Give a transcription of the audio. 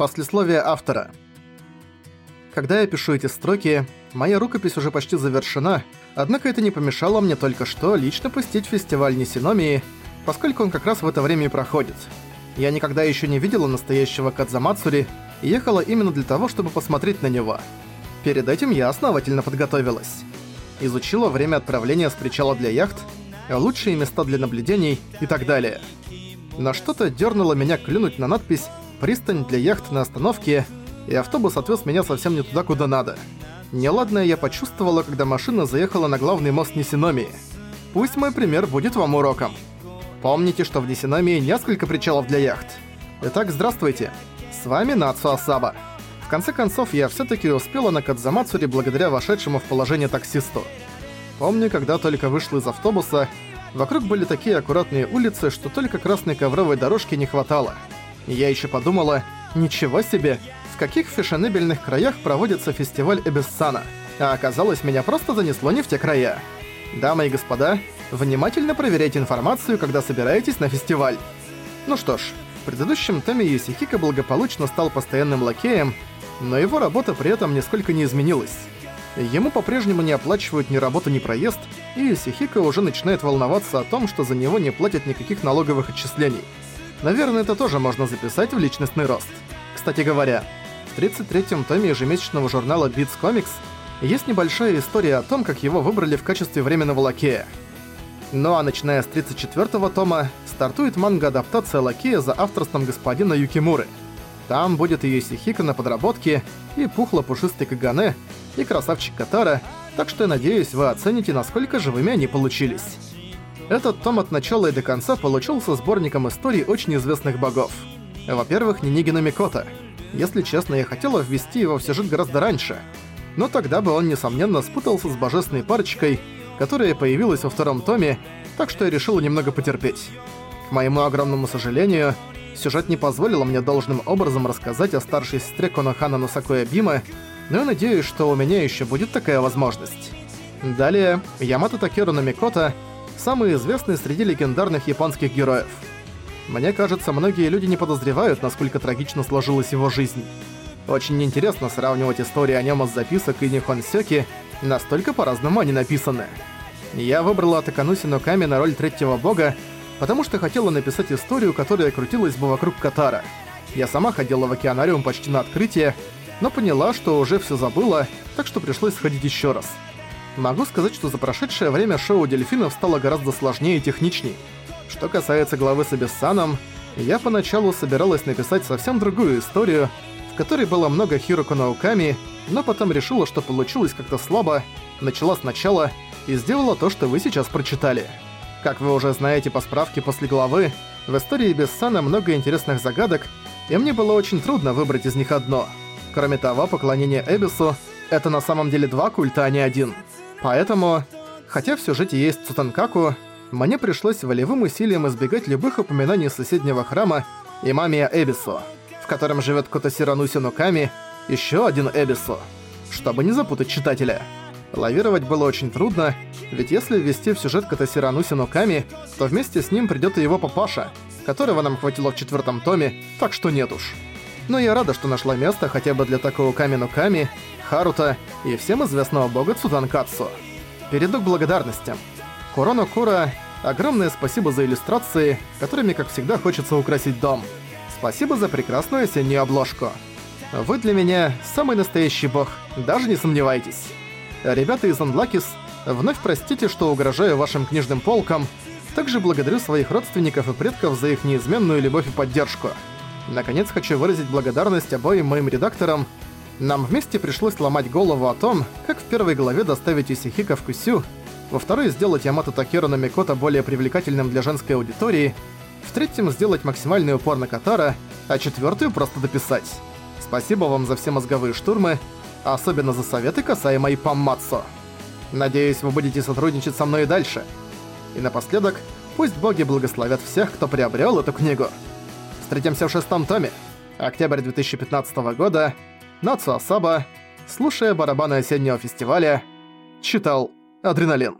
Послесловие автора. Когда я пишу эти строки, моя рукопись уже почти завершена, однако это не помешало мне только что лично посетить фестиваль Нисиномии, поскольку он как раз в это время и проходит. Я никогда еще не видела настоящего Кадзамацури и ехала именно для того, чтобы посмотреть на него. Перед этим я основательно подготовилась. Изучила время отправления с причала для яхт, лучшие места для наблюдений и так далее. Но что-то дернуло меня клюнуть на надпись пристань для яхт на остановке, и автобус отвез меня совсем не туда, куда надо. Неладное я почувствовала, когда машина заехала на главный мост Нисиномии. Пусть мой пример будет вам уроком. Помните, что в Нисиномии несколько причалов для яхт. Итак, здравствуйте. С вами Нацу Асаба. В конце концов, я всё-таки успела на Кадзамацури благодаря вошедшему в положение таксисту. Помню, когда только вышла из автобуса, вокруг были такие аккуратные улицы, что только красной ковровой дорожки не хватало. Я еще подумала, ничего себе, в каких фешенебельных краях проводится фестиваль Эбессана. А оказалось, меня просто занесло не в те края. Дамы и господа, внимательно проверяйте информацию, когда собираетесь на фестиваль. Ну что ж, в предыдущем томе Юсихика благополучно стал постоянным лакеем, но его работа при этом нисколько не изменилась. Ему по-прежнему не оплачивают ни работу, ни проезд, и Юсихика уже начинает волноваться о том, что за него не платят никаких налоговых отчислений. Наверное, это тоже можно записать в личностный рост. Кстати говоря, в 33-м томе ежемесячного журнала Beats Comics есть небольшая история о том, как его выбрали в качестве временного лакея. Ну а начиная с 34-го тома, стартует манга-адаптация лакея за авторством господина Юкимуры. Там будет и Юсихика на подработке, и пухло-пушистый Кагане, и красавчик Катара, так что я надеюсь, вы оцените, насколько живыми они получились. Этот том от начала и до конца получился сборником историй очень известных богов. Во-первых, Нинигина Микота. Если честно, я хотела ввести его в сюжет гораздо раньше. Но тогда бы он, несомненно, спутался с божественной парочкой, которая появилась во втором томе, так что я решила немного потерпеть. К моему огромному сожалению, сюжет не позволил мне должным образом рассказать о старшей сестре Конохана Носакоя Бима, но я надеюсь, что у меня еще будет такая возможность. Далее, Ямато Такеру Намикота — самый известный среди легендарных японских героев. Мне кажется, многие люди не подозревают, насколько трагично сложилась его жизнь. Очень интересно сравнивать истории о нем из записок и Нихонсёки, настолько по-разному они написаны. Я выбрала Такануси Ноками на роль третьего бога, потому что хотела написать историю, которая крутилась бы вокруг Катара. Я сама ходила в океанариум почти на открытие, но поняла, что уже все забыла, так что пришлось сходить еще раз. Могу сказать, что за прошедшее время шоу дельфинов стало гораздо сложнее и техничней. Что касается главы с Абиссаном, я поначалу собиралась написать совсем другую историю, в которой было много Хироко науками, но потом решила, что получилось как-то слабо, начала сначала и сделала то, что вы сейчас прочитали. Как вы уже знаете по справке после главы, в истории Бессана много интересных загадок, и мне было очень трудно выбрать из них одно. Кроме того, поклонение Эбису — это на самом деле два культа, а не один — Поэтому, хотя в сюжете есть Цутанкаку, мне пришлось волевым усилием избегать любых упоминаний соседнего храма Имамия Эбисо, в котором живет Котосира Нусинуками, еще один Эбисо, чтобы не запутать читателя. Лавировать было очень трудно, ведь если ввести в сюжет Катасира Нусинуками, то вместе с ним придет и его папаша, которого нам хватило в четвертом томе, так что нет уж. Но я рада, что нашла место хотя бы для такого Ками Нуками, Харута и всем известного бога Цутанкацу. Перейду к благодарностям. Куроно Кура, огромное спасибо за иллюстрации, которыми, как всегда, хочется украсить дом. Спасибо за прекрасную осеннюю обложку. Вы для меня самый настоящий бог, даже не сомневайтесь. Ребята из Unluckys, вновь простите, что угрожаю вашим книжным полкам, также благодарю своих родственников и предков за их неизменную любовь и поддержку. Наконец хочу выразить благодарность обоим моим редакторам, нам вместе пришлось ломать голову о том, как в первой главе доставить Исихика в Кусю, во второй сделать Ямато Такеру на Микото более привлекательным для женской аудитории, в третьем сделать максимальный упор на Катара, а четвертую просто дописать. Спасибо вам за все мозговые штурмы, особенно за советы касаемой Паммацо. Надеюсь, вы будете сотрудничать со мной и дальше. И напоследок, пусть боги благословят всех, кто приобрел эту книгу. Встретимся в шестом томе. Октябрь 2015 года. Нацу Асаба, слушая барабаны осеннего фестиваля, читал «Адреналин».